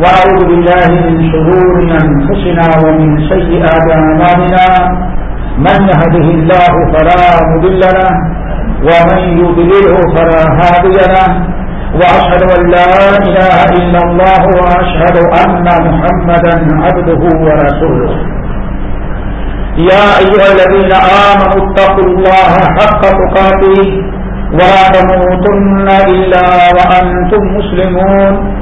وأعوذ بالله من شرور أنفسنا ومن سيئات أعمالنا. من يهده الله فلا مضل له، ومن يضلله فلا هادي له. وأشهد أن لا إله إلا الله، وأشهد أن محمدا عبده ورسوله. يا أيها الذين آمنوا اتقوا الله حق تقاته، ولا تموتن إلا وأنتم مسلمون.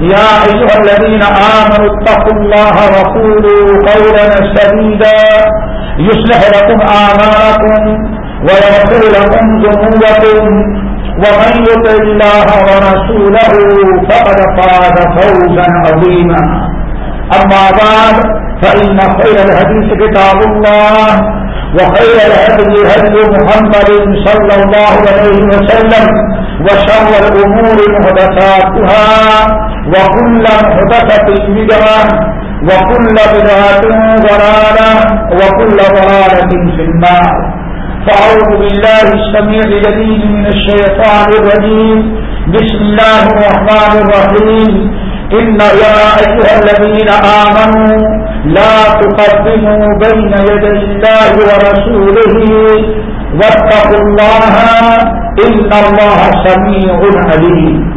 يا أيها الذين آمنوا اتقوا الله وقولوا قولا سديدا. يصلح لكم آمالكم ويغفر لكم ذنوبكم. ومن يطع الله ورسوله فقد فاز فوزا عظيما. أما بعد، فإن خير الحديث كتاب الله، وخير الهدي هدي محمد صلى الله عليه وسلم. وشر الأمور محدثاتها وكل محدثة بدعة وكل بدعة ضلالة وكل ضلالة في النار. فأعوذ بالله السميع الجليل من الشيطان الرجيم. بسم الله الرحمن الرحيم. إن يا أيها الذين آمنوا لا تقدموا بين يدي الله ورسوله واتقوا الله إن الله سميع عليم.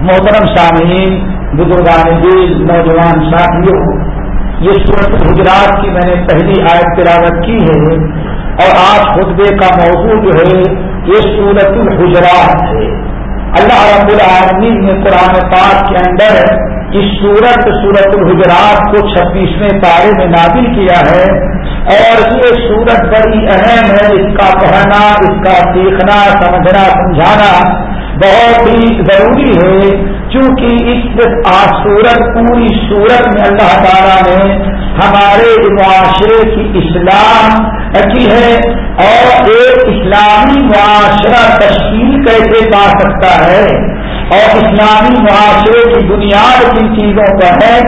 محترم سامعین، بزرگان دل، نوجوان ساتھیوں، یہ صورت گجرات کی میں نے پہلی آیت تلاوت کی ہے اور آج خطبے کا موضوع جو ہے، یہ سورت الحجرات ہے۔ اللہ رب العالمین نے قرآن پاک کے اندر اس سورت سورت الحجرات کو چھبیسویں پارے میں نازل کیا ہے۔ اور یہ سورت بڑی اہم ہے، اس کا پڑھنا اس کا سیکھنا، سمجھنا، سمجھانا بہت ہی ضروری ہے۔ چونکہ اس سورت، پوری سورت میں اللہ تعالیٰ نے ہمارے معاشرے کی اسلام کی ہے اور ایک اسلامی معاشرہ تشکیل کیسے پا سکتا ہے؟ اور اسلامی معاشرے کی بنیاد کن چیزوں پر ہے۔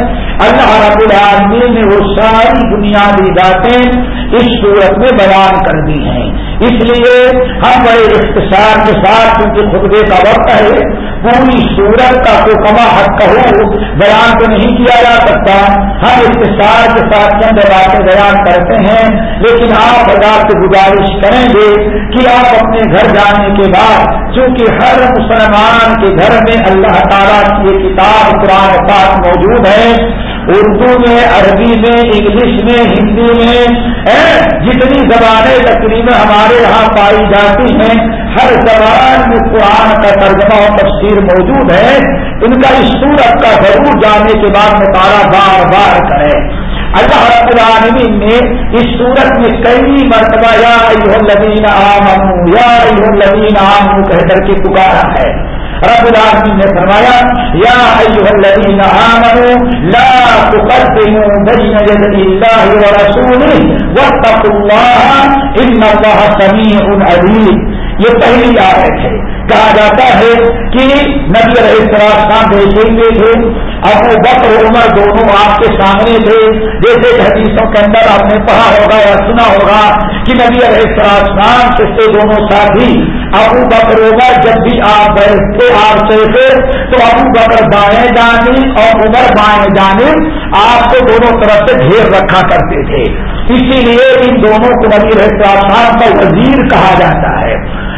اللہ رب العالمین نے وہ ساری بنیادی باتیں اس صورت میں بیان کر دی ہیں۔ اس لیے ہم بڑے اختصار کے ساتھ کیونکہ خطبے کا وقت ہے پوری صورت کا کو کما حق کہو، بیان تو نہیں کیا جا سکتا۔ ہم اختصار کے ساتھ چند باتیں بیان کرتے ہیں، لیکن آپ بازار سے گزارش کریں گے کہ آپ اپنے گھر جانے کے بعد، چونکہ ہر مسلمان کے گھر میں اللہ تعالیٰ کی یہ کتاب قرآن پاک موجود ہے۔ اردو میں، عربی میں، انگلش میں، ہندی میں جتنی زبانیں تقریباً ہمارے یہاں پائی جاتی ہیں ہر زبان میں قرآن کا ترجمہ اور تفسیر موجود ہے، ان کا اس سورت کا ضرور جانے کے بعد مطالعہ بار بار کرے اللہ رب العالمین نے اس سورت میں کئی مرتبہ یا لدین عام یا لدین عام کہہ کر کے پکارا ہے۔ رب العالمین نے فرمایا، یا الذین آمنوا، لا تقدموا بین يد اللہ ورسولہ واتقوا اللہ، ان اللہ سمیع علیم۔ یہ پہلی آیت ہے۔ کہا جاتا ہے کہ نبی علیہ السلام دیکھیں گے تھے، ابو بکر عمر دونوں آپ کے سامنے تھے۔ جیسے حدیثوں کے اندر آپ نے پڑھا ہوگا یا سنا ہوگا کہ نبی علیہ السلام سے دونوں ساتھی ابو بکر عمر جب بھی آپ بیٹھتے، آپ چلتے، تو ابو بکر بائیں جانے اور عمر بائیں جانے آپ کو دونوں طرف سے ڈھیر رکھا کرتے تھے۔ اسی لیے ان دونوں کو نبی علیہ السلام کا وزیر کہا جاتا ہے۔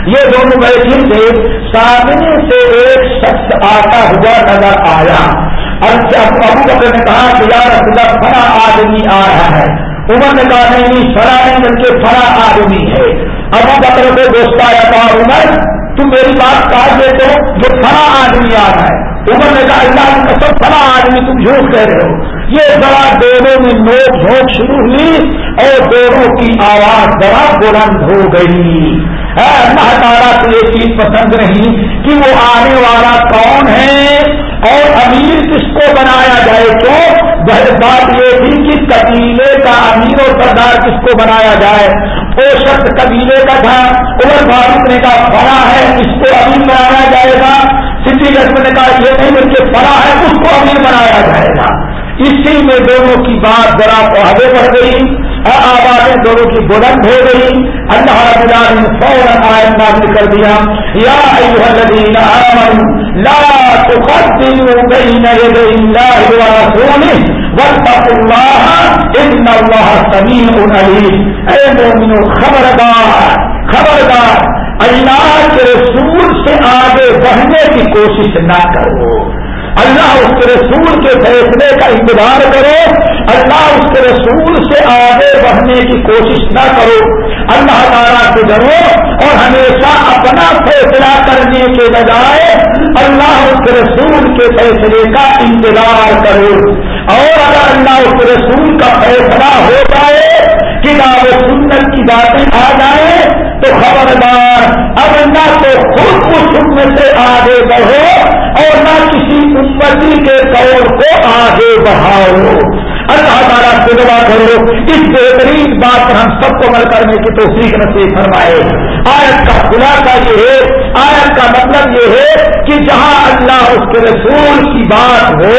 یہ دونوں بیٹھے تھے سامنے سے ایک شخص آتا ہوا نظر آیا۔ اور ابو بکر نے کہا کہ یار خدا فنا آدمی آ رہا ہے۔ عمر نے کہا، نہیں فنا نہیں، بلکہ یہ فلا آدمی ہے۔ ابو بکر کو دوست آیا تھا عمر، تم میری بات کہا دے تو جو فلا آدمی آ رہا ہے۔ عمر نے کہا، اللہ کی قسم فلا آدمی تم جھوٹ کہہ رہے ہو۔ یہ ذرا دونوں میں نوک جھوک شروع ہوئی اور دونوں کی آواز ذرا بلند ہو گئی۔ اللہ تعالیٰ کو یہ چیز پسند نہیں کہ وہ آنے والا کون ہے اور امیر کس کو بنایا جائے؟ کیوں؟ بات یہ تھی کہ قبیلے کا امیر اور سردار کس کو بنایا جائے؟ وہ شخص قبیلے کا تھا۔ عمر فاروق نے کہا فلا ہے، اس کو امیر بنایا سدھی لکشمن نے کہا یہ نہیں ان کے فلا ہے، اس کو امیر بنایا جائے گا۔ اسی میں دونوں کی بات ذرا آگے بڑھ گئی آبادیں دونوں کی بلند ہو گئی۔ اللہ رب العالمین فوراً آئند نازل کر دیا، یا ایوہ الذین آمنوا، لا تقدموا بین يدي الله ورسوله واتقوا الله ان الله سميع عليم اے مومنو، خبردار خبردار، اللہ کے رسول سے آگے بڑھنے کی کوشش نہ کرو۔ اللہ اس کے رسول کے فیصلے کا انتظار کرو۔ اللہ اس کے رسول سے آگے بڑھنے کی کوشش نہ کرو۔ اللہ تعالیٰ سے ڈرو اور ہمیشہ اپنا فیصلہ کرنے کے بجائے اللہ اس کے رسول کے فیصلے کا انتظار کرو۔ اور اگر اللہ اس کے رسول کا فیصلہ ہو جائے کتاب سنت کی باتیں آ جائیں تو خبردار، اب نہ تو خود اس حکم سے آگے بڑھو اور نہ کسی امتی کے طور کو آگے بڑھاؤ۔ اللہ تعالیٰ سے دعا کرو، اس بہترین بات پر ہم سب کو عمل کرنے کی توفیق نصیب فرمائے۔ آیت کا خلاصہ یہ ہے، آیت کا مطلب یہ ہے کہ جہاں اللہ اس کے رسول کی بات ہو،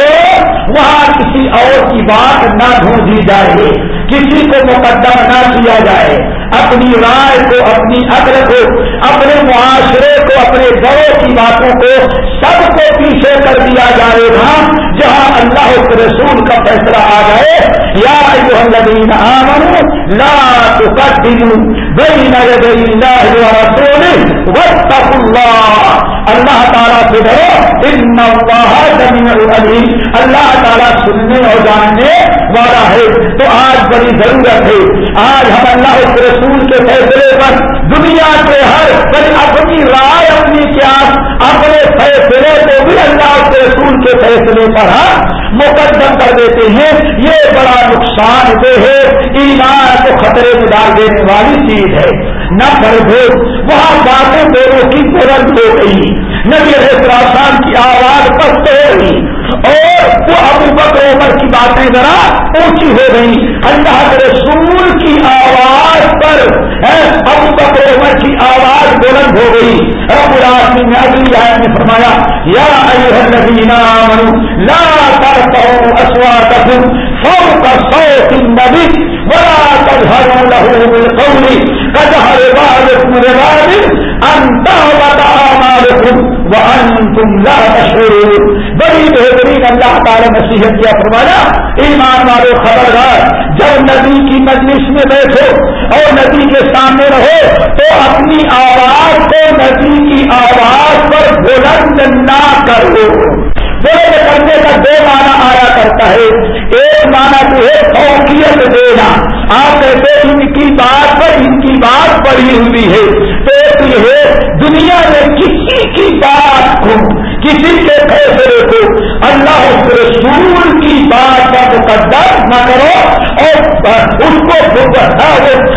وہاں کسی اور کی بات نہ ڈھونڈی جائے، کسی کو مقدم نہ کیا جائے۔ اپنی رائے کو، اپنی عقل کو اپنے معاشرے کو، اپنے گڑوں کی باتوں کو سب کو پیچھے کر دیا جائے گا۔ جہاں اللہ کے رسول کا فیصلہ آ جائے، یا جو ہم لگین آمن لا تو بین یدی اللہ و ورسولہ واتقوا اللہ. اللہ تعالیٰ سے ڈرو. ان اللہ سمیع علیم اللہ تعالیٰ سننے اور جاننے والا ہے. تو آج بڑی ضرورت ہے. آج ہم اللہ کے رسول کے فیصلے پر، دنیا کے ہر اپنی رائے اپنی کیا اپنے فیصلے کے فیصلے پر ہاں، مقدم کر دیتے ہیں، یہ بڑا نقصان دہ ہے، ایمان کو خطرے میں ڈال دینے والی چیز ہے۔ نہ دو وہاں باتیں دونوں کی بلند ہو گئی نبی راسان کی آواز پست ہو گئی اور وہ ابو بکر عمر کی باتیں ذرا اونچی ہو گئی۔ اللہ کے رسول کی آواز پر ابو بکر عمر کی آواز بلند ہو گئی۔ رب العالمین نے اگلی آیت میں فرمایا، یا ایوہ الذین آمنوا لا ترفعوا اصواتکم فوق صوت النبی ولا تجهروا له بالقول۔ كجهر بعضكم لبعض ان تهبط اعمالكم وانتم لا تشعرون۔ بڑی بہترین اللہ تعالی نصیحت کیا، فرمایا، ایمان والے خبردار، جب ندی کی مجلس میں بیٹھو اور ندی کے سامنے رہو، تو اپنی آواز کو ندی کی آواز پر بلند نہ کرو۔ بلند کرنے کا دو معنی آیا کرتا ہے۔ ایک معنی جو ہے فوقیت دینا۔ آپ کہتے ان کی بات پر، ان کی بات پڑی ہوئی ہے۔ تو یہ ہے، دنیا میں کسی کی بات کو کسی کے فیصلے کو اللہ اس رسول کی بات کا مقدر نہ کرو اور اس کو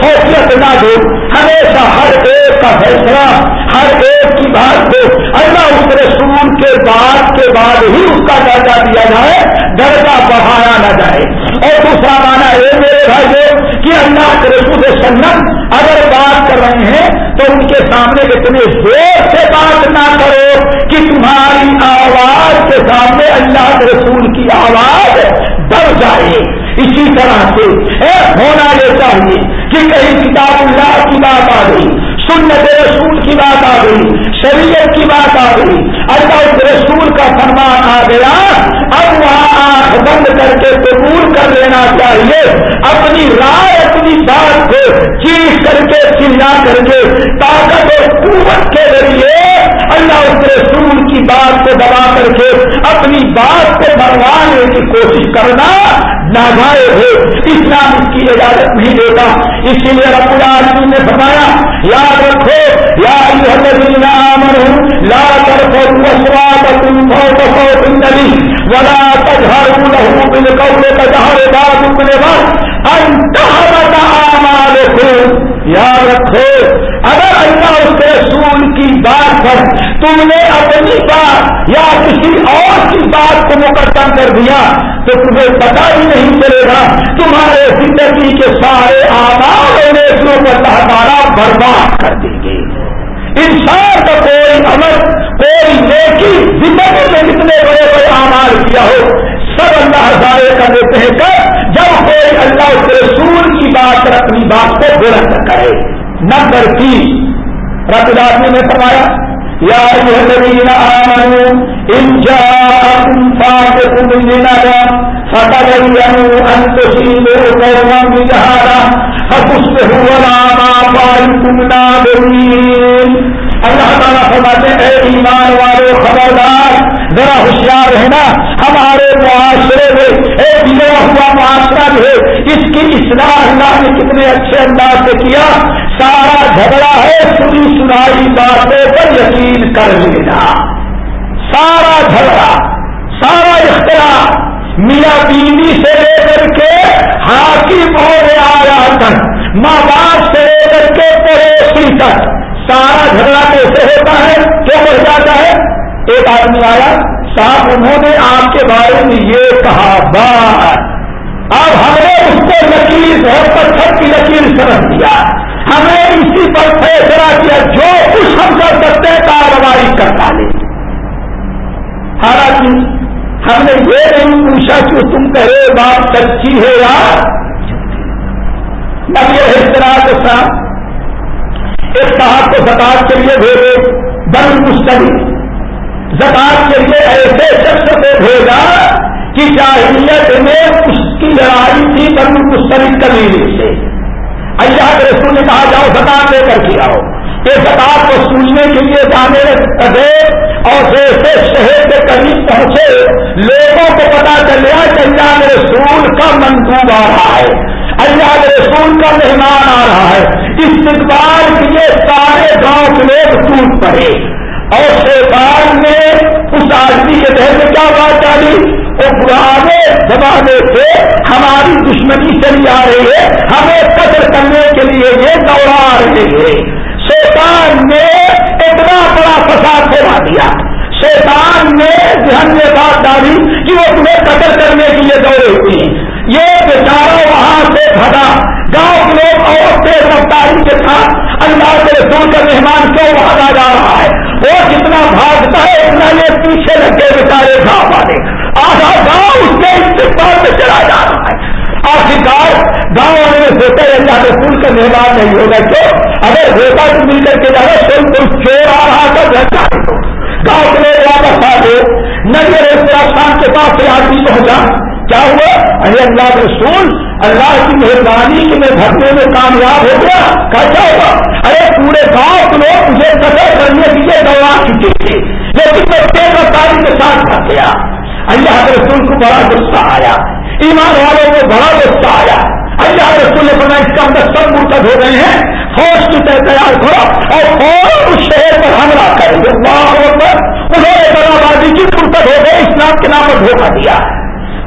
فوقیت نہ دو۔ ہمیشہ ہر ایک کا فیصلہ، ہر ایک کی بات کو اللہ اس رسول کے بات کے بعد ہی اس کا درجہ دیا جائے، درجہ بڑھایا نہ جائے۔ اور دوسرا مانا یہ میرے بھائی کہ اللہ کے رسول سنم اگر بات کر رہے ہیں تو ان کے سامنے اتنے زور سے بات نہ کرو کہ تمہاری آواز کے سامنے اللہ کے رسول کی آواز بڑھ جائے۔ اسی طرح سے ہونا یہ چاہیے کہ کہیں کتاب اللہ کی بات آ گئی، سنت رسول کی بات آ گئی، شریعت کی بات آ گئی، اللہ رسول کا فرمان آ گیا اب وہاں آنکھ بند کر کے قبول کر لینا چاہیے۔ اپنی رائے، اپنی بات کو چیز کر کے، چلا کر کے، طاقت اور قوت کے ذریعے اللہ اس رسول کی بات کو دبا کر کے اپنی بات کو بڑھوانے کی کوشش کرنا ناجائز ہے۔ اسلام اس کی اجازت نہیں دیتا۔ اسی لیے رب العالمین نے فرمایا، یاد رکھو، یا الذین آمنوا، لا ترفعوا اصواتکم فوق صوت النبی ولا تجهروا له بالقول كجهر بعضكم لبعض ان تهبط اعمالكم یاد رکھو، اگر اللہ اس کے رسول کی بات پر تم نے اپنی بات یا کسی اور کی بات کو مقدم کر دیا تو تمہیں پتا ہی نہیں چلے گا، تمہارے زندگی کے سارے آماد اور اللہ تعالیٰ برباد کر دیں گے۔ انسان کا کوئی عمل، کوئی نیکی زندگی میں جتنے بڑے بڑے آمار کیا ہو سب اللہ ضائع کر دیتے ہیں کب جب کوئی اللہ کے رسول کی بات کر اپنی بات کو بلند کرے۔ نمبر تین، رب آدمی نے فرمایا، یا الذين آمنوا إن جاءكم فاسق بنبأ فتبينوا قوما فتصبحوا ما فعلتم اللہ تعالیٰ فرماتے ہیں، اے ایمان والے خبردار ذرا ہوشیار ہے نا ہمارے معاشرے میں ایک لیا ہوا معاشرہ جو ہے۔ اس کی اصلاح اللہ نے کتنے اچھے انداز سے کیا۔ سارا جھگڑا ہے سنی سنائی باتوں پر یقین کر لینا۔ سارا جھگڑا، سارا اختلاف میاں بیوی سے لے کر کے حاکم اور آیا تک، ماں باپ سے لے کر کے پڑوسی تک۔ سارا جھگڑا کیسے ہوتا ہے؟ کیوں بڑھ جاتا ہے؟ ایک آدمی آیا، صاحب، انہوں نے آپ کے بارے میں یہ کہا بات اب ہم نے اس کو لکیر بہت پتھر کی لکیر سمجھ دیا ہمیں اسی پر فیصلہ کیا، جو کچھ ہم کر سکتے ہیں کاروائی کر ڈالے حالانکہ ہم نے یہ نہیں پوچھا کہ تم کہے بات سچی ہے یا نبی اس طرح کے ساتھ ایک صاحب کو زکات کے لیے بھیجے بن مستقبل زکات کے لیے ایسے شخص کو بھیجا کہ جاہلیت میں اس کی لڑائی تھی بن مسترد قبیلے سے اللہ کے رسول نے کہا، جاؤ زکات لے کر کے آؤ۔ یہ زکات کو سننے کے لیے جانے لگے اور جیسے شہر کے قریب پہنچے، لوگوں کو پتا چلیا کہ اللہ کے رسول کا منصوب آ رہا ہے۔ اللہ کے رسول کا مہمان آ رہا ہے۔ استقبال کے لیے سارے گاؤں کے لوگ ٹوٹ پڑے۔ اور شیطان نے اس آدمی کے دہر میں کیا بات ڈالی؟ وہ پرانے زمانے سے ہماری دشمنی چلی آ رہی ہے، ہمیں قدر کرنے کے لیے یہ دوڑا رہے ہیں۔ شیطان نے اتنا بڑا فساد پھیلا دیا۔ شیطان نے ذہن میں بات ڈالی کہ وہ تمہیں قدر کرنے کے لیے دوڑے ہوئے ہیں۔ یہ بیچارہ وہاں سے بھگا۔ گاؤں کے لوگ اور تیز رفتاری کے ساتھ اللہ کے رسول کا مہمان کیوں بھاگا جا رہا ہے؟ وہ جتنا بھاگتا ہے، اتنا یہ پیچھے لگے بیچارے گاؤں والے آدھا گاؤں اس کے استقبال میں چلا جا رہا ہے۔ آخرکار گاؤں والے میں سوچا اللہ رسول کا مہمان نہیں ہوگا۔ تو اگر ہوتا تو مل کر کے جانا، کوئی کوئی چور آ رہا تھا گاؤں کے واپس آ گئے۔ نگر شام کے پاس سے آدمی پہنچا۔ کیا ہوا؟ ارے اللہ رسول، اللہ کی مہربانی کہ میں بھرنے میں کامیاب ہو گیا۔ کیسا ہوا؟ ارے پورے گاؤں کے لوگ مجھے قدر کرنے کے لیے دوڑا چکے تھے لیکن میں تیز رفتاری کے ساتھ کر گیا۔ اللہ رسول کو بڑا غصہ آیا۔ ایمان والوں کو بڑا غصہ آیا۔ اللہ رسول نے بنا اس کا اندر سب مرتب ہو گئے ہیں۔ فوج کی طرح تیار کرو اور فوراً اس شہر پر حملہ کریں گے پر انہوں نے بڑا بازی کی مرتب ہو گئے، اسلام کے نام پر دھوکہ دیا۔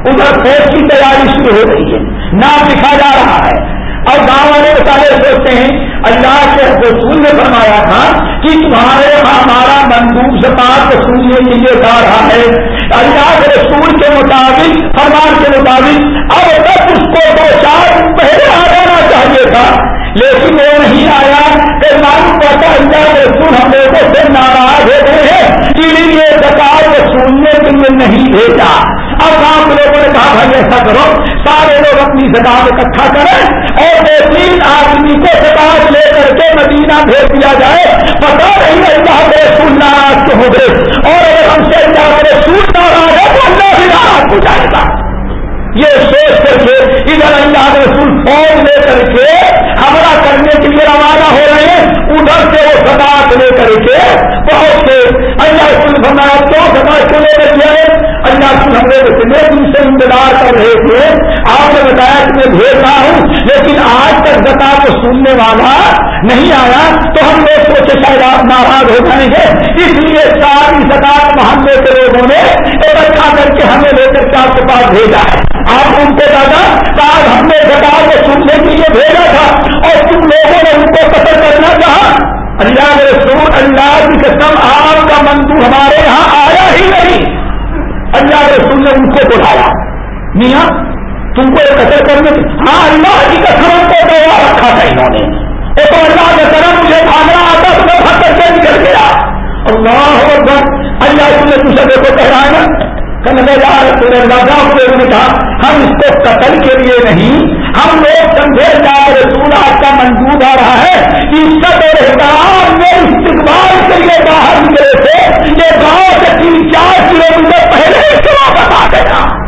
ادھر فوج کی تیاری شروع ہو رہی ہے۔ نام لکھا جا رہا ہے۔ اور گاؤں والے بتانے سوچتے ہیں، اللہ کے رسول نے فرمایا تھا کہ تمہارے ہمارا مندوب زکات سننے کے لیے جا رہا ہے۔ اللہ کے رسول کے مطابق، فرمان کے مطابق اب تک اس کو دو چار پہلے آ جانا چاہیے تھا۔ لیکن وہ نہیں آیا۔ کہ معلوم پڑتا اللہ کے رسول ہم لوگوں سے ناراض ہو گئے ہیں اسی لیے زکات کو سننے کے لیے نہیں بھیجا۔ اب گاؤں کے لوگوں نے کہا بھائی، ایسا کرو، سارے لوگ اپنی زکات اکٹھا کریں اور بہترین آدمی کو زکات لے کر کے مدینہ بھیج دیا جائے۔ پتا نہیں اللہ کے رسول ناراض ہو گئے۔ اور اگر ہم سے اللہ کے رسول ناراض ہے تو اللہ بھی ناراض ہو جائے گا۔ یہ سوچ کر کے ادھر اللہ کے رسول فوج لے کر کے حملہ کرنے کے لیے روانہ ہو رہے ہیں۔ ادھر سے وہ زکات لے کر کے بہت سے اللہ رسول بنایا کیوں زکات کو لے کر کے اللہ کی ہم لوگ اتنے دن سے انتظار کر رہے تھے بھیجتا ہوں، لیکن آج تک بتا کو سننے والا نہیں آیا، تو ہم لوگ سوچے شاید آپ ناراض ہو جائیں گے۔ اس لیے ساری زکات محلے کے لوگوں نے اکٹھا کر کے ہمیں لے کر کے آپ کے پاس بھیجا ہے۔ آپ ان کو دادا آج ہم نے زکات کو سننے کے لیے بھیجا تھا، اور تم لوگوں نے ان کو قتل کرنا چاہا اللہ رسول، اللہ کی قسم، آپ کا مندو ہمارے یہاں آیا ہی نہیں۔ اللہ رسول نے ان کو بلایا۔ میاں، تم کو قتل کرنے ہاں اللہ کی قسم کو دعا رکھا تھا انہوں نے۔ وہ تو اللہ کے طرف مجھے بھاگنا آتا تو میں بھر کر کے نکل گیا۔ اللہ اکبر، اللہ نے تجھے دیکھو، کہہ رہا ہے نا راجا ہوئے انہوں نے کہا، ہم اس کو قتل کے لیے نہیں، ہم لوگ سمجھے جا رسول آپ کا منظور آ رہا ہے۔ عزت اور احترام میں استقبال کے لیے باہر نکلے تھے، یہ گاؤں سے تین چار کلو میٹر پہلے سے واپس آ گیا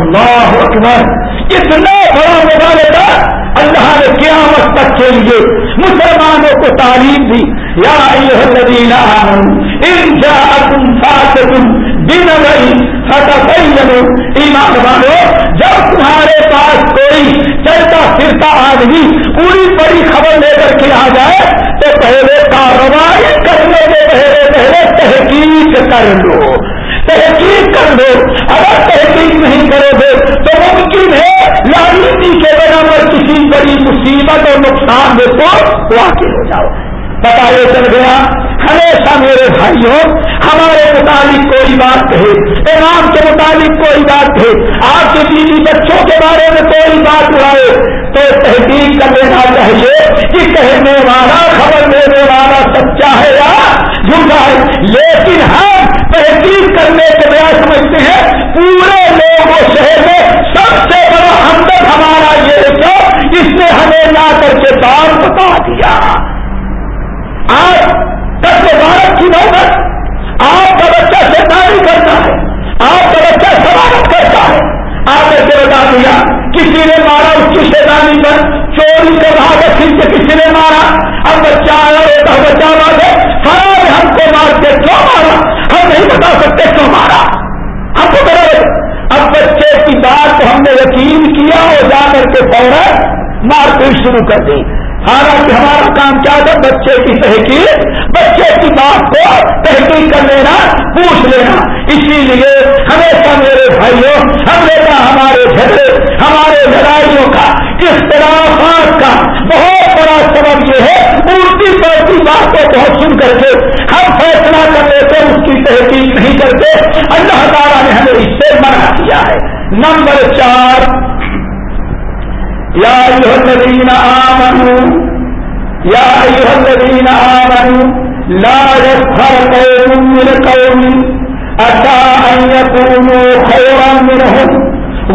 اللہ اکبر اتنا بڑا مبالغہ اللہ نے قیامت تک کے لیے مسلمانوں کو تعلیم دی۔ یا الذین آمنوا، ان جاءکم فاسقون بنبئی ایمان والو۔ جب تمہارے پاس کوئی چلتا پھرتا آدمی پوری بڑی خبر لے کر کے آ جائے، تو پہلے کاروائی کرنے کے پہلے پہلے تحقیق کر لو۔ تحقیق کر لو اگر تحقیق نہیں کرو گے تو ممکن ہے لالیتی کے بنا پر کسی بڑی مصیبت اور نقصان دے تو واقع ہو جاؤ۔ پتا یہ چل گیا ہمیشہ میرے بھائیوں، ہمارے متعلق کوئی بات کہے۔ امام کے متعلق کوئی بات کہے۔ آپ کے بیوی بچوں کے بارے میں کوئی بات اڑائے۔ تو تحقیق کر لینا چاہیے کہ کہنے والا خبر دینے والا سچا ہے یا جھوٹا ہے لیکن ہم تحقیق کرنے کے بیا سمجھتے ہیں پورے لوگ و شہر میں سب سے بڑا ہمدرد ہمارا یہ سب اس نے ہمیں لا کر کے بات بتا دیا آج دس بارہ کی نوبت آپ کا بچہ شیطانی کرتا ہے آپ کا بچہ سوالت کرتا ہے آپ نے بتا دیا کسی نے مارا اس کی شیطانی پر چوری کر رہا تھا پھر سے کسی نے مارا اب بچہ آیا ہوتا بچہ بات ہے خراب ہم کو مار کے کیوں مارا ہم نہیں بتا سکتے کیوں مارا ہم کو کرو اب بچے کی بات کو ہم نے یقین کیا اور جا کر کے فوراً مار پیٹ شروع کر دی حالانکہ ہمارا کام کیا تھا بچے کی تحقیق بچے کی بات کو تحقیق کر لینا پوچھ لینا اسی لیے ہمیشہ میرے بھائیوں ہم نے کہا ہمارے جھگڑے ہمارے لڑائیوں کا اختلافات کا بہت بڑا سبب یہ ہے الٹی پڑتی باتوں کو سن کر کے ہم فیصلہ کر لیتے اس کی تحقیق نہیں کرتے اللہ تعالیٰ نے ہمیں اس سے منع کیا ہے نمبر چار۔ یا الذین آمنوا یا ایوہ الذین آمنوا لا يسخر قوم من قوم اتا ان يكونوا خيرا منهم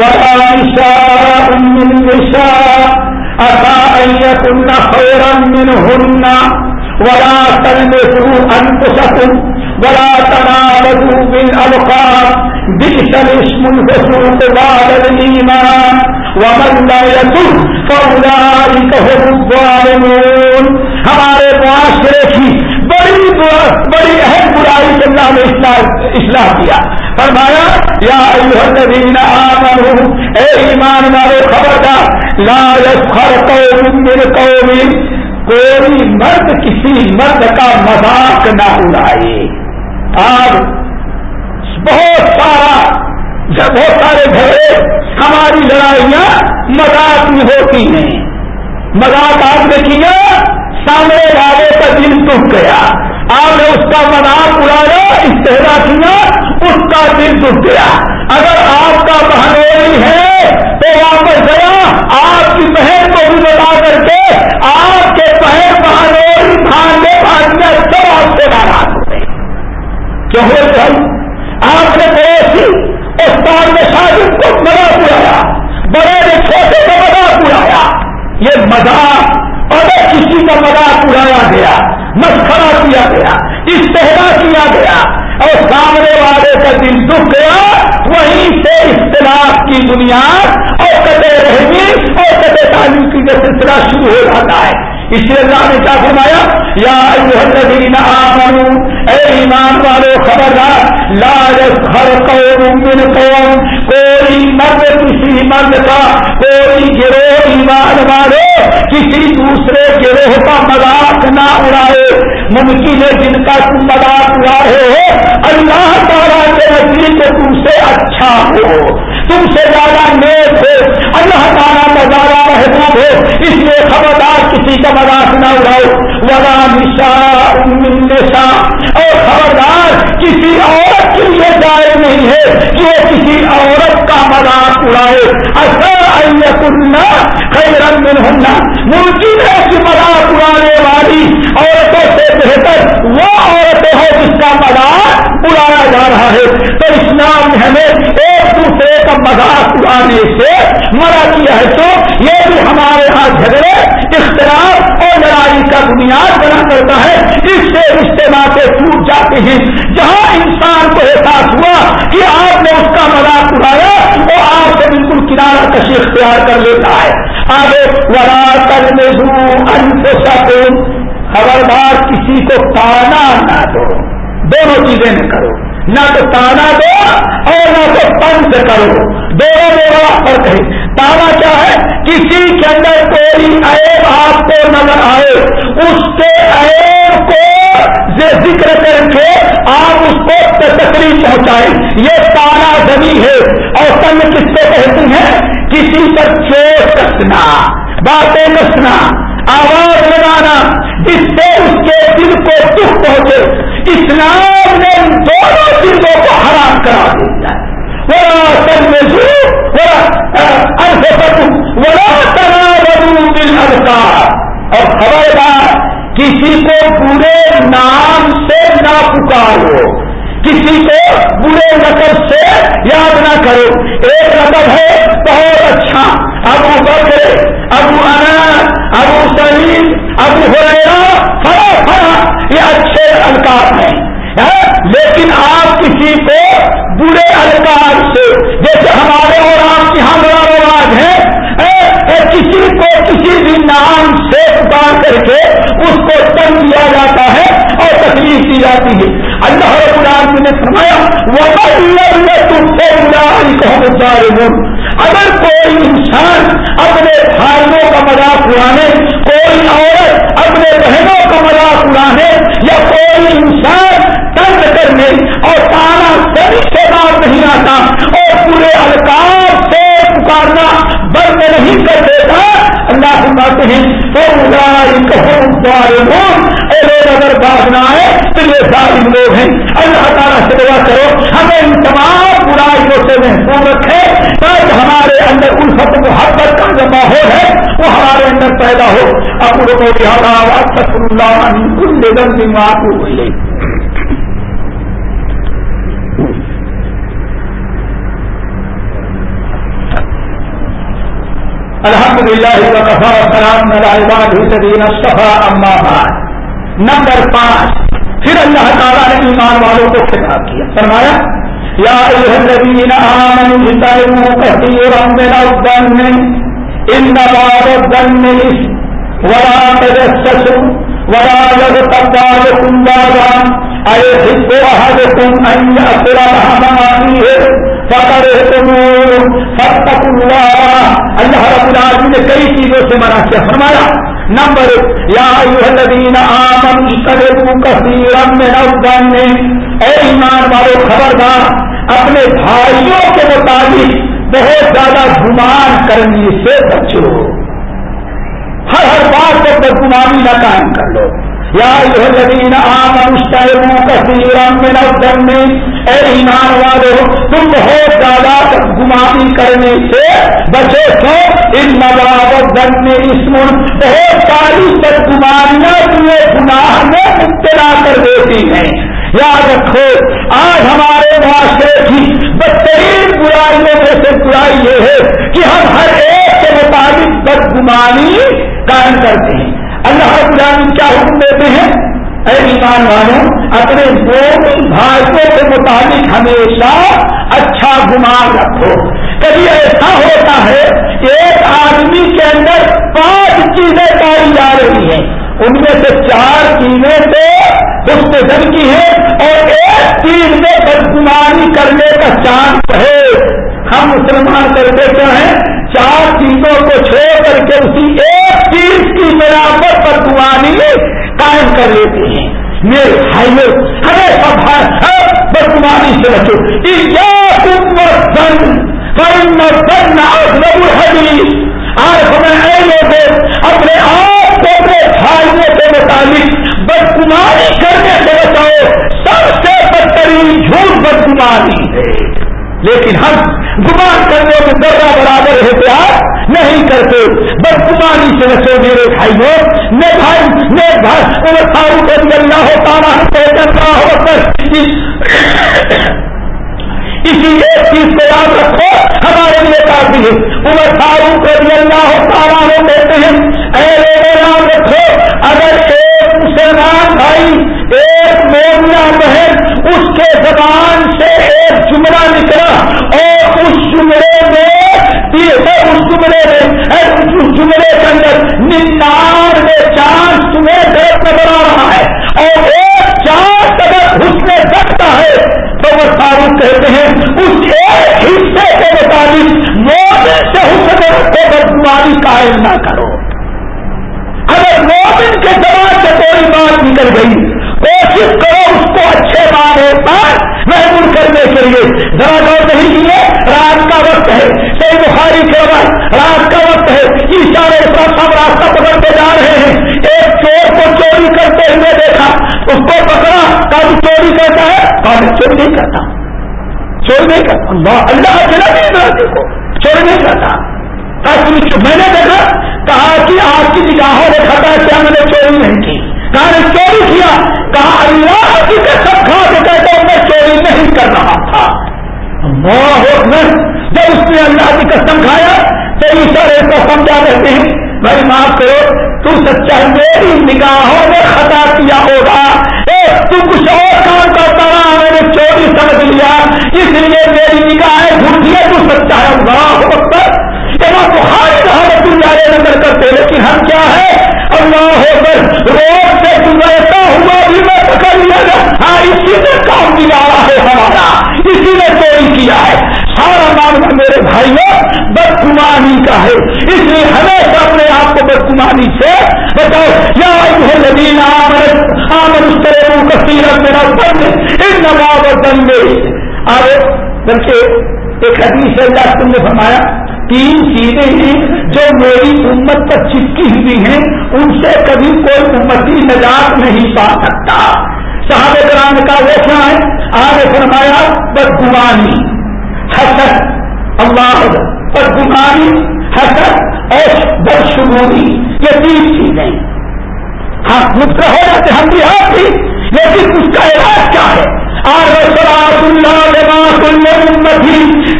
ولا نساء من نساء اتا ان يكون خيرا منهن ولا تلبسوا انفسكم ولا تنابذوا بالالقاب بئس الاسم الفسوق بعد الايمان ومن لا يتوب فاولئك هم الظالمون ہمارے معاشرے کی بڑی بڑی اہم برائی سے اللہ نے اصلاح کیا۔ فرمایا، یا الذین آمنوا اے ایمان والے خبردار، لا يسخر قوم من قوم۔ کوئی مرد کسی مرد کا مذاق نہ اڑائے۔ آپ بہت سارا، جب بہت سارے گھرے ہماری لڑائیاں مذاق میں ہوتی ہیں۔ مذاق آپ نے کیا سامنے والے کا دل ٹوٹ گیا۔ آپ نے اس کا مذاق اڑایا استحدا کیا، اس کا دل ٹوٹ گیا۔ اگر آپ کا بہنوئی ہے تو واپس گیا آپ کی بہن کو بھی بتا کر کے آپ کے بہن بہنوئی بھانڈے بھانڈے سب آپ سے ناراض ہو گئے کیوں ہوئے آپ نے پڑوسی استاد نے شاگرد کو مذاق اڑایا بڑے نے چھوٹے کا مذاق اڑایا یہ مذاق اگر کسی کا مذاق اڑایا گیا مسخرا کیا گیا استحدا کیا گیا، اور سامنے والے کا دل دکھ گیا، وہیں سے اختلاف کی بنیاد اور کٹے رہنی اور کٹے تعلیم کی سلسلہ شروع ہو جاتا ہے۔ اس لیے اللہ نے کیا فرمایا؟ یا الذین آمنوا اے ایمان والے خبردار، لا ہر قوم من قوم، کوئی مرد کسی مرد کا کوئی گروہ ایمان والے، کسی دوسرے گروہ کا مذاق نہ اڑائے۔ ممکن ہے جن کا تم مذاق اڑا رہے ہو، اللہ تعالیٰ کے نزدیک تم سے اچھا ہو۔ تم سے زیادہ نیک ہو۔ اللہ تعالیٰ کا زیادہ محبوب ہو۔ اس لیے خبردار کسی کا مذاق نہ اڑاؤ۔ وغیرہ نشا اور خبردار کسی عورت کے لیے جائز نہیں ہے کہ کسی عورت کا مذاق اڑائے۔ اصل خیر ہونا ممکن ہے کہ مذاق اڑانے والی عورتوں سے بہتر وہ عورتیں ہیں جس کا مذاق اڑایا جا رہا ہے۔ تو اسلام نے ہمیں ایک دوسرے کا مذاق اڑانے سے مرا کیا ہے۔ تو یہ بھی ہمارے یہاں جھگڑے، اختلاف لڑائی کا بنیاد بنا کرتا ہے، اس سے رشتے ناطے ٹوٹ جاتے ہیں۔ جہاں انسان کو احساس ہوا کہ آپ نے اس کا مذاق اڑایا، وہ آپ سے بالکل کنارہ کشی اختیار کر لیتا ہے۔ آگے ورا کر میں دوں خبردار کسی کو تانا نہ دو۔ دونوں چیزیں نہ کرو۔ نہ تو تانا دو اور نہ تو پنچ کرو۔ دونوں میں بڑا فرق ہے تانا کیا ہے؟ کسی کے اندر کوئی عیب آپ کو باتیں کسنا آواز لگانا جس سے اس کے دل کو دکھ پہنچے اسلام نے ان دونوں چیزوں کو حرام کرا دیا بڑا سر میں بڑا تنا اور خبردار کسی کو برے نام سے نہ پکارو، کسی کو برے نقب سے یاد نہ کرو۔ ایک نقب ہے، بہت اچھا ابو بکر ابو انا ابو سلیم، ابو ہوا فرا فرا یہ اچھے الکاب ہیں۔ ہاں؟ لیکن آپ کسی کو برے الکاب سے، جیسے ہمارے اور آپ کی ہم رواج ہے کسی کو کسی بھی نام سے پکار کر کے اس کو تنگ کیا جاتا ہے اور تکلیف دی جاتی ہے۔ اللہ رب العالمین نے فرمایا وہ تم سے اگر کوئی انسان اپنے بھائیوں کا مذاق اڑانے کوئی عورت اپنے بہنوں کا مذاق اڑانے یا کوئی انسان تنگ کرنے اور تانا سبھی سے بات نہیں آتا اور پورے الکاب سے پکارنا بند نہیں کر دیتا اللہ فرماتے ہیں۔ اگر بات نہ آئے تو یہ ظالم لوگ ہیں۔ اللہ تعالیٰ سے دعا کرو، ہمیں ان تمام برائیوں سے محفوظ رکھے تاکہ ہمارے اندر الفت محبت کا جو ماحول ہے، وہ ہمارے اندر پیدا ہو۔ اب کو لہٰذا سکر اللہ کل دن آپ کو الحمد للہ سلام اما بعد۔ نمبر پانچ، پھر اللہ تعالیٰ نے ایمان والوں کو خطاب کیا۔ فرمایا، یا الذین آمنوا اجتنبوا كثيرا من الظن ان بعض الظن ولا تجسسوا، ولا يغتب بعضكم بعضا۔ أيحب أحدكم أن يأكل لحم أخيه؟ اللہ رب العالمین نے کئی چیزوں سے منع کیا، فرمایا، نمبر یا اے ایمان والو خبردار، اپنے بھائیوں کے مطابق بہت زیادہ گمان کرنے سے بچو۔ ہر ہر بات کو بدگمانی نہ قائم کر لو۔ یا اے ایمان والو، تم بہت زیادہ گمانی کرنے سے بچے تو ان دن میں اسم، بہت ساری بدگمانیاں تمہیں گناہ میں مبتلا کر دیتی ہیں۔ یاد رکھو، آج ہمارے معاشرے کی بدترین برائیوں میں سے برائی یہ ہے کہ ہم ہر ایک کے مطابق بدگمانی قائم کرتے ہیں۔ اللہ العالمین کیا حکم دیتے ہیں؟ اے ایمان والوں، اپنے مومن بھائیوں کے مطابق ہمیشہ اچھا گمان رکھو۔ کبھی ایسا ہوتا ہے کہ ایک آدمی کے اندر پانچ چیزیں پائی جا رہی ہیں۔ ان میں سے چار چیزیں تو اس دن کی ہیں اور ایک چیز میں بدگمانی کرنے کا چانس ہے۔ ہم مسلمان کرتے کیا ہیں؟ چار چیزوں کو چھوڑ کر کے اسی ایک چیز کی بنا پر قائم کر لیتے ہیں۔ میرے بھائی ہمیشہ بدگمانی سے بچو۔ حدیث آج ہمیں اے لوگ اپنے آپ کو اپنے بھائیوں کے متعلق بدگمانی کرنے سے بچاؤ۔ سب سے بدترین جھوٹ بدگمانی ہے۔ لیکن ہم گمان کرنے میں درا برابر احتیاط نہیں کرتے۔ بدگمانی سے رسو میرے بھائیوں میں بھائی میں بھائی۔ عمر فاروق رضی اللہ تعالیٰ اللہ ہو کر اسی ایک چیز کو یاد رکھو، ہمارے لیے کافی ہے۔ عمر فاروق رضی اللہ تعالیٰ ہو کہتے ہیں اے لوگ یاد رکھو اگر ایک مسلمان بھائی ایک مومنا بہن اس کے زبان سے ایک جملہ نکلا اور اس جملے میں اس جملے میں اس جملے کے اندر ننانوے چانس تمہیں درد نظر آ رہا ہے اور ایک چانس اگر اس میں سکتا ہے تو وہ فاروق کہتے ہیں اس ایک حصے کے مطابق مومن سے حسن کو بدگمانی قائم نہ کرو اگر مومن کے زبان سے کوئی بات نکل گئی کوشش کرو اس کو اچھے معنی پر محبول کرنے کے لیے ذرا غور نہیں کیے رات کا وقت ہے صحیح بخاری کے بعد رات کا وقت ہے اشارے سب سب راستہ پکڑتے جا رہے ہیں ایک چور کو چوری کرتے ہوئے دیکھا اس کو پکڑا کب چوری کرتا ہے کب چوری نہیں کرتا چور نہیں کرتا اللہ اللہ چلا نہیں کو چور نہیں کرتا میں نے دیکھا کہا کہ آپ کی نگاہوں نے کھٹا کیا میں نے چوری نہیں کی کہا نے چوری کیا کہا اللہ کی قسم کھا کے کہتا ہوں میں چوری نہیں کر رہا تھا جب اس نے اللہ کی قسم کھایا تو سارے کو سمجھا رہتے ہیں۔ بھائی معاف کرو تو سچا میری نگاہوں میں خطا کیا ہوگا۔ تو کچھ اور کام کرتا رہا، میں نے چوری سمجھ لیا۔ اس لیے میری نگاہیں جھوٹی ہے تو سچا ہے۔ اللہ اکبر۔ تو بخاری رحمت اللہ نظر کرتے لیکن ہم کیا ہے اللہ ہو کر روڈ سے گزرتا ہوا بھی میں پکڑ لیا گا ہاں اسی نے کام بگاڑا ہے۔ ہمارا اسی نے چوری کیا ہے۔ سارا معاملہ میرے بھائیوں، بدگمانی کا ہے۔ اس لیے ہمیشہ اپنے آپ کو بدگمانی سے بتاؤ یا ندین آمد آمد اس طرح میرا بند ان نواب بند بلکہ ایک حدیث اللہ تم نے فرمایا، تین چیزیں ہیں جو میری امت پر چپکی ہوئی ہیں۔ ان سے کبھی کوئی امتی نجات نہیں پا سکتا۔ صحابہ کرام کا وہ کیا ہے آگے فرمایا، بدگمانی، حسد، اللہ، بدگمانی، حسد اور بدشگونی یہ تین چیزیں ہاں مجھ ہو جاتے ہم بھی ہاتھ تھی لیکن اس کا علاج کیا ہے؟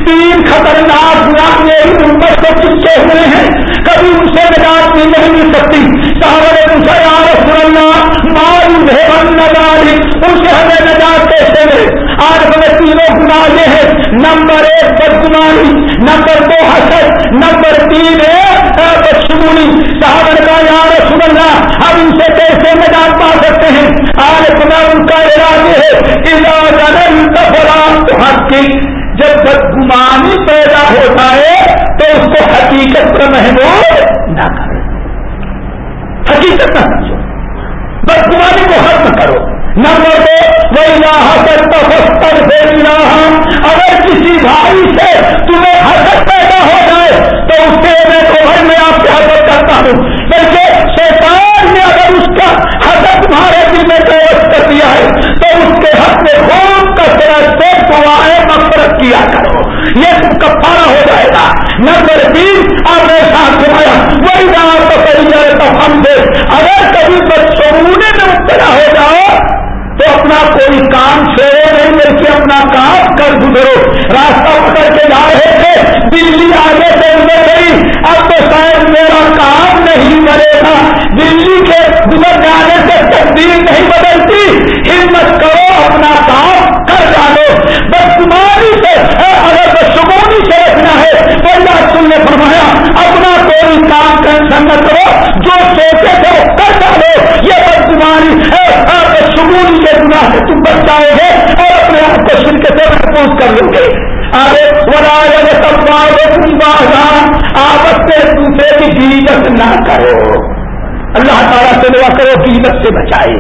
تین خطرناک گناہ میری امت کو چپکے ہوئے ہیں۔ کبھی ان سے نجات بھی نہیں مل سکتی۔ سارے رسول اللہ مال نظاری ان سے ہمیں نجات کیسے ملے آج ہمیں تینوں گناہ یہ ہے نمبر ایک بدگمانی، نمبر دو حسد، نمبر تین ہے بدشمونی۔ صاحب کا یا رسول اللہ، ہم ان سے کیسے نجات پا سکتے ہیں۔ آج خدا ان کا علاج ہے حقیق جب بدگمانی پیدا ہوتا ہے تو اس کو حقیقت پر محبوب نہ کرو۔ حقیقت نہ سمجھو۔ بدگمانی کو ختم کرو۔ نمبر دو وہ سے اگر کسی بھائی سے تمہیں حسد پیدا ہو جائے، تو اس کے میں تو بھائی میں آپ سے حسد کرتا ہوں۔ بلکہ شیطان نے اگر اس کا حسد تمہارے دل میں پروش کر دیا ہے، تو اس کے حق میں خون کا سر سے دعائیں مفرت کیا کرو۔ یہ کفارہ ہو جائے گا۔ نمبر تین آپ نے ساتھ سنایا وہی جہاں تو کہیں جائے تو ہم سے اگر کبھی بچوں میں مبتلا ہو جاؤ تو اپنا کوئی کام چھوڑو نہیں، بلکہ اپنا کام کر گزرو۔ راستہ پکڑ کے جا رہے تھے دلی آگے سے گزر گئی۔ اب تو شاید میرا کام نہیں مرے گا۔ دلی کے گزر جانے سے تقدیر نہیں بدلتی۔ ہمت کرو، اپنا کام کر ڈالو بس تمہاری سے اگر بسگونی سے رکھنا ہے، تو اللہ تم نے فرمایا، اپنا کوئی کام ٹینشن نہ کرو۔ جو سوچے تھے کر ڈالو یہ بس تمہاری سکون کے گنا سے تم بچ جاؤ گے اور اپنے آپ کو سن کے سے محفوظ کر لو گے۔ ارے بڑا سب آپس سے دوسرے کی جیوت نہ کرو۔ اللہ تعالیٰ سے دعا کرو جیوت سے بچائے۔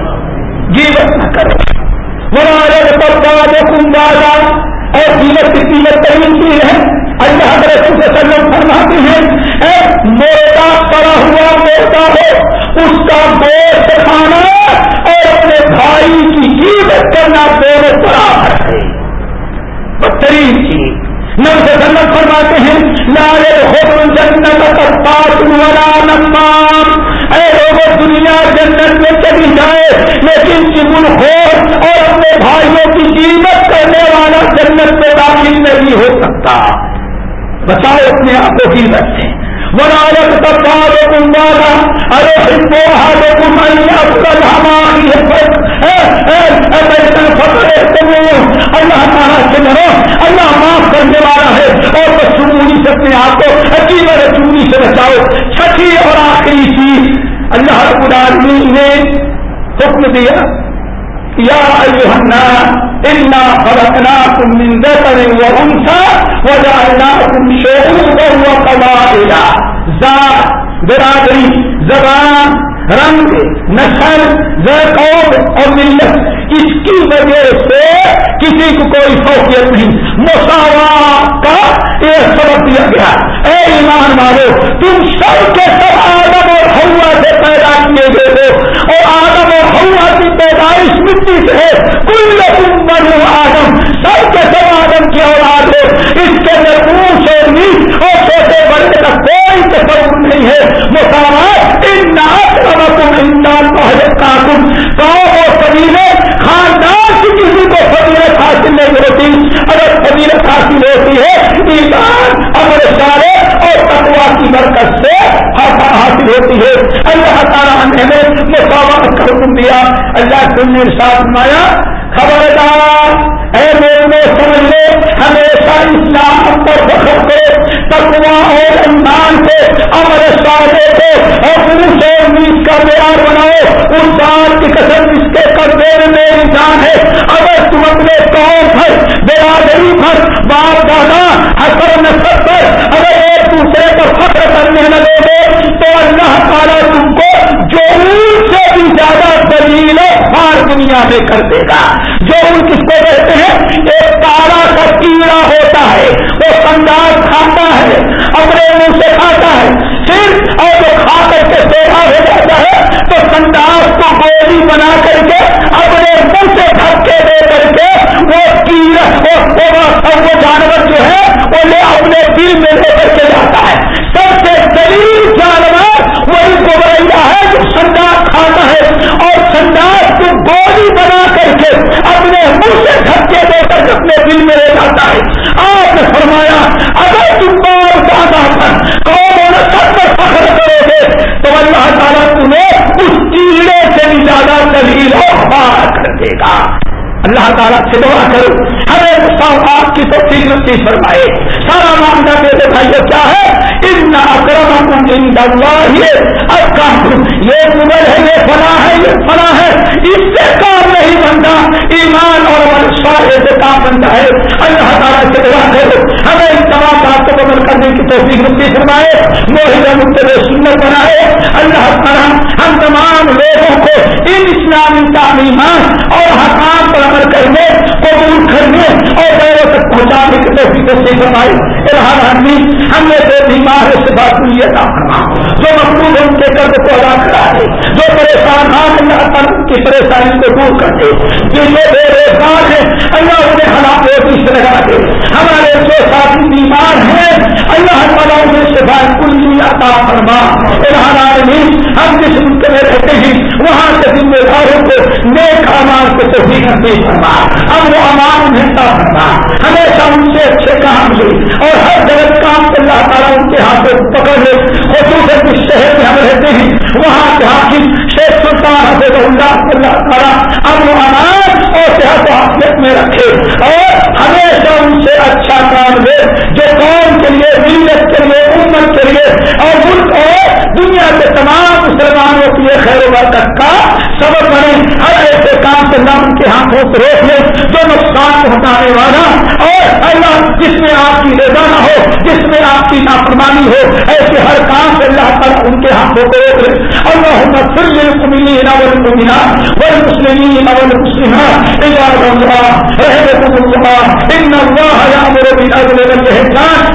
جیوت نہ کرو۔ بنا سب بازا اور جیوت کی قیمت ترین کی ہے۔ اللہ کے رسول وسلم فرماتے ہیں، اے نب فرماتے ہیں لالے ہو جنت پاس والا نمام اے لوگوں دنیا جنت میں چلی جائے، لیکن چمن ہو اور اپنے بھائیوں کی قیمت کرنے والا جنت میں داخل نہیں ہو سکتا۔ بچاؤ اپنے آپ کو قیمت سے ورالت والا ارے ہماری اللہ تعالیٰ سے ڈرو اللہ معاف کرنے والا ہے. اور بس چمونی سے اپنے آپ کو عجیب سے بچاؤ. چھٹی اور آخری چیز. اللہ رب العالمین نے حکم دیا، یا من ذكر وانثى وجعلناكم شعوبا وقبائل ذات برادری، زبان، رنگ، نسل ذوق اور ملت۔ اس کی وجہ سے کسی کو کوئی فوقیت نہیں۔ مساوات کا یہ سبب دیا گیا۔ اے ایمان والو، تم سب کے سب آدم اور ہوا سے پیدا کیے گئے ہو۔ اور آدم اور ہوا کی پیدائش مٹی سے ہے۔ کل تم بنو آدم، سب کے سب آدم کی اولاد ہو اس کے اندر اونچ اور نیچ اور چھوٹے بڑے کا کوئی تصور نہیں ہے۔ مساوات ان ناچ تم انسان کو حضرت کا تم اور قبیلے خاندان کی کسی کو فضیلت حاصل نہیں ہوتی۔ اگر فضیلت حاصل ہوتی ہے، ایمان امر سارے اور تقوا کی برکت سے حاصل ہوتی ہے۔ اللہ تعالیٰ نے ہمیں مساوات کا حکم دیا۔ اللہ تم نے ساتھ مایا خبردار، اے میرے سمجھ لے ہمیشہ اسلام پر فخر کرے تقوا اور ایمان سے امر سارے کو، اور سے امید کا معیار بناؤ۔ اس بات کی قسم اس کے قبضے میں میری جان ہے۔ اگر تم اپنے قوم پر برادری پر، باپ، دادا حسر نسل پر، اگر ایک دوسرے پر فخر کرنے لگے گے تو اللہ تعالیٰ تم کو جو سے بھی زیادہ دلیل ہار دنیا میں کر دے گا۔ اپنے منہ سے کھاتا ہے۔ صرف اور جو کھا کر کے سوکھا ہو جاتا ہے، تو سنداز کو گولی بنا کر کے اپنے منہ سے دھکے دے کر کے وہ کیڑا، وہ جانور جو ہے وہ لے اپنے دل میں لے کر کے جاتا ہے۔ سب سے دلیل جانور وہی گوبریا ہے جو سنداز کھاتا ہے۔ اور سنداز کو گولی بنا کر کے اپنے منہ سے دھکے دے کر اپنے دل میں لے جاتا ہے۔ آپ نے فرمایا اگر تم بار دادا پر قوم سب پر فخر کرو گے تو اللہ تعالیٰ تمہیں اس کیڑے سے بھی دلیل اور بار کر دے گا۔ اللہ تعالیٰ سے دعا کرو۔ ہمیں مساوات کی تو فکر نصیب فرمائے۔ سارا معاملہ میرے بھائی کیا ہے؟ ان اکرم ان اب کا یہ عمر ہے، یہ فنا ہے، یہ فنا ہے۔ اس سے کام نہیں بنتا۔ ایمان اور سارے سے کام بنتا ہے۔ اللہ تعالیٰ سے دعا کرو۔ ہمیں ان تمام باتوں کو عمل کرنے کی توفیق نصیب فرمائے۔ موہد مختلف سنت بنائے۔ اللہ تعالیٰ تمام لوگوں کو ان اسلامی تعلیمات اور حکام پر عمل کرنے قبول کرنے اور دوروں تک پہنچانے کی فرمائی ارحان آدمی ہم نے جو بیمار ہے سے بات ہوئی ہے فرما جو مقبول ہے ان کے قرض کو ادا کرا دے جو پریشان ہاں اللہ کی پریشانی کو دور کر دے جو یہ بے روزگار ہے اللہ انہیں حالات روزی سے لگا دے ہمارے جو ساتھی بیمار ہیں اللہ تعالیٰ انہیں شفا کلی عطا فرما ارحان آدمی ہم جس ملک میں رہتے ہیں وہاں کے ذمہ داروں کو نیک امان کو توفیق نصیب فرما اب وہ امان ملتا فرما ہمیشہ ان سے اچھے کام لے اور ہر غلط کام کو اللہ تعالیٰ ان کے ہاتھوں پکڑ لے خصوصاً جس شہر میں ہم رہتے ہیں، وہاں کے حاکم شیخ سلطان حفظ اللہ اللہ تعالیٰ اب وہ امان اور صحت و حافظ میں رکھے اور ہمیشہ ان سے اچھا کام لے جو قوم کے لیے، ملت کے لیے، امت کے لیے اور ملک اور دنیا کے تمام مسلمانوں کے لیے خیر و برکت کا سبب بنے۔ ہر ایسے کام سے نام کے ہاتھوں سے روک لے جو نقصان پہنچانے والا جس میں آپ کی رضا نہ ہو، جس میں آپ کی نافرمانی ہو، ایسے ہر کام سے اللہ تعالیٰ ان کے ہاتھوں کو روک لے۔ اور اللہ پھر المؤمنين والمؤمنات والمسلمين والمسلمات، عباد الله رحمكم الله إن الله يأمر بالعدل والإحسان۔